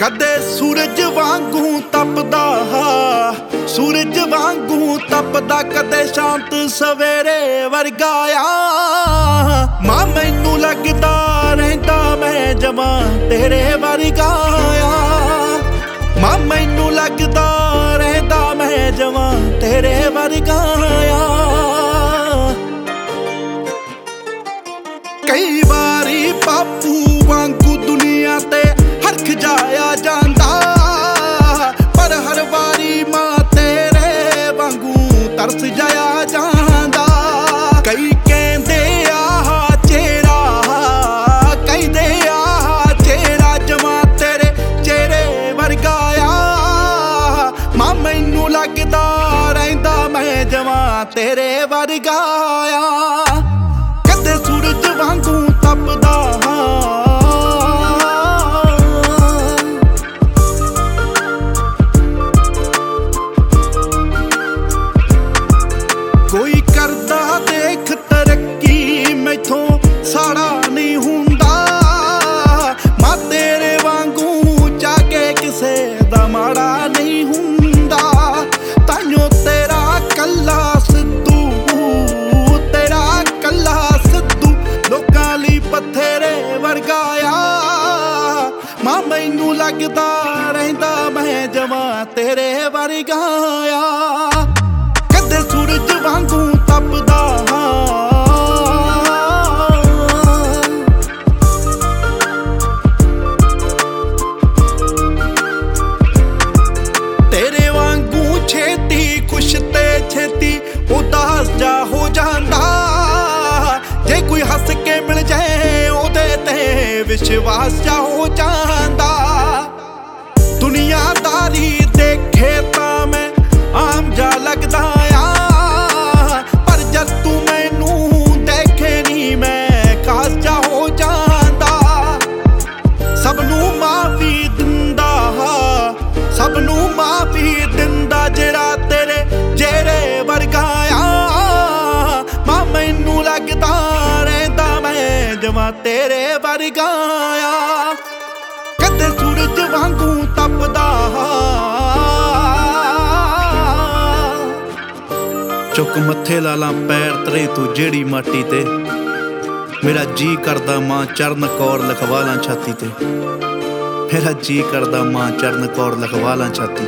ਕਦੇ ਸੂਰਜ ਵਾਂਗੂ ਤਪਦਾ ਸੂਰਜ ਵਾਂਗੂ ਤਪਦਾ, ਕਦੇ ਸ਼ਾਂਤ ਸਵੇਰੇ ਵਰਗਾ ਆ। ਮਾਂ, ਮੈਨੂੰ ਲੱਗਦਾ ਰਹਿੰਦਾ ਮੈਂ ਜਮਾ ਤੇਰੇ ਵਰਗਾ ਤਰਸ ਜਾਇਆ ਜਾਂਦਾ। ਕਈ ਕਹਿੰਦੇ ਆ ਚਿਹਰਾ, ਕਹਿੰਦੇ ਆ ਚਿਹਰਾ ਜਮਾ ਤੇਰੇ ਚਿਹਰੇ ਵਰਗਾ ਆ। ਮਾਂ, ਮੈਨੂੰ ਲੱਗਦਾ ਰਹਿੰਦਾ ਮੈਂ ਜਮਾ ਤੇਰੇ ਵਰਗਾ ਆ। ਪੱਥਰੇ ਵਰਗਾ ਆ। ਮਾਂ, ਮੈਨੂੰ ਲੱਗਦਾ ਰਹਿੰਦਾ ਮੈਂ ਜਮਾ ਤੇਰੇ ਵਰਗਾ ਆ। ਕਦੇ ਸੂਰਜ ਵਾਂਗੂ ਤੇ ਵਿਸ਼ਵਾਸ ਜਾ ਮੈਂ ਤੇਰੇ ਵਰਗਾ ਆ। ਕਦੇ ਸੂਰਜ ਵਾਂਗੂ ਤਪਦਾ ਚੁੱਕ ਮੱਥੇ ਲਾਲਾਂ ਪੈਰ ਤਰੇ ਤੂੰ ਜਿਹੜੀ ਮਾਟੀ ਤੇ। ਮੇਰਾ ਜੀ ਕਰਦਾ ਮਾਂ ਚਰਨ ਕੌਰ ਲਖਵਾ ਲਾਂ ਛਾਤੀ ਤੇ। ਮੇਰਾ ਜੀ ਕਰਦਾ ਮਾਂ ਚਰਨ ਕੌਰ ਲਖਵਾ ਲਾਂ ਛਾਤੀ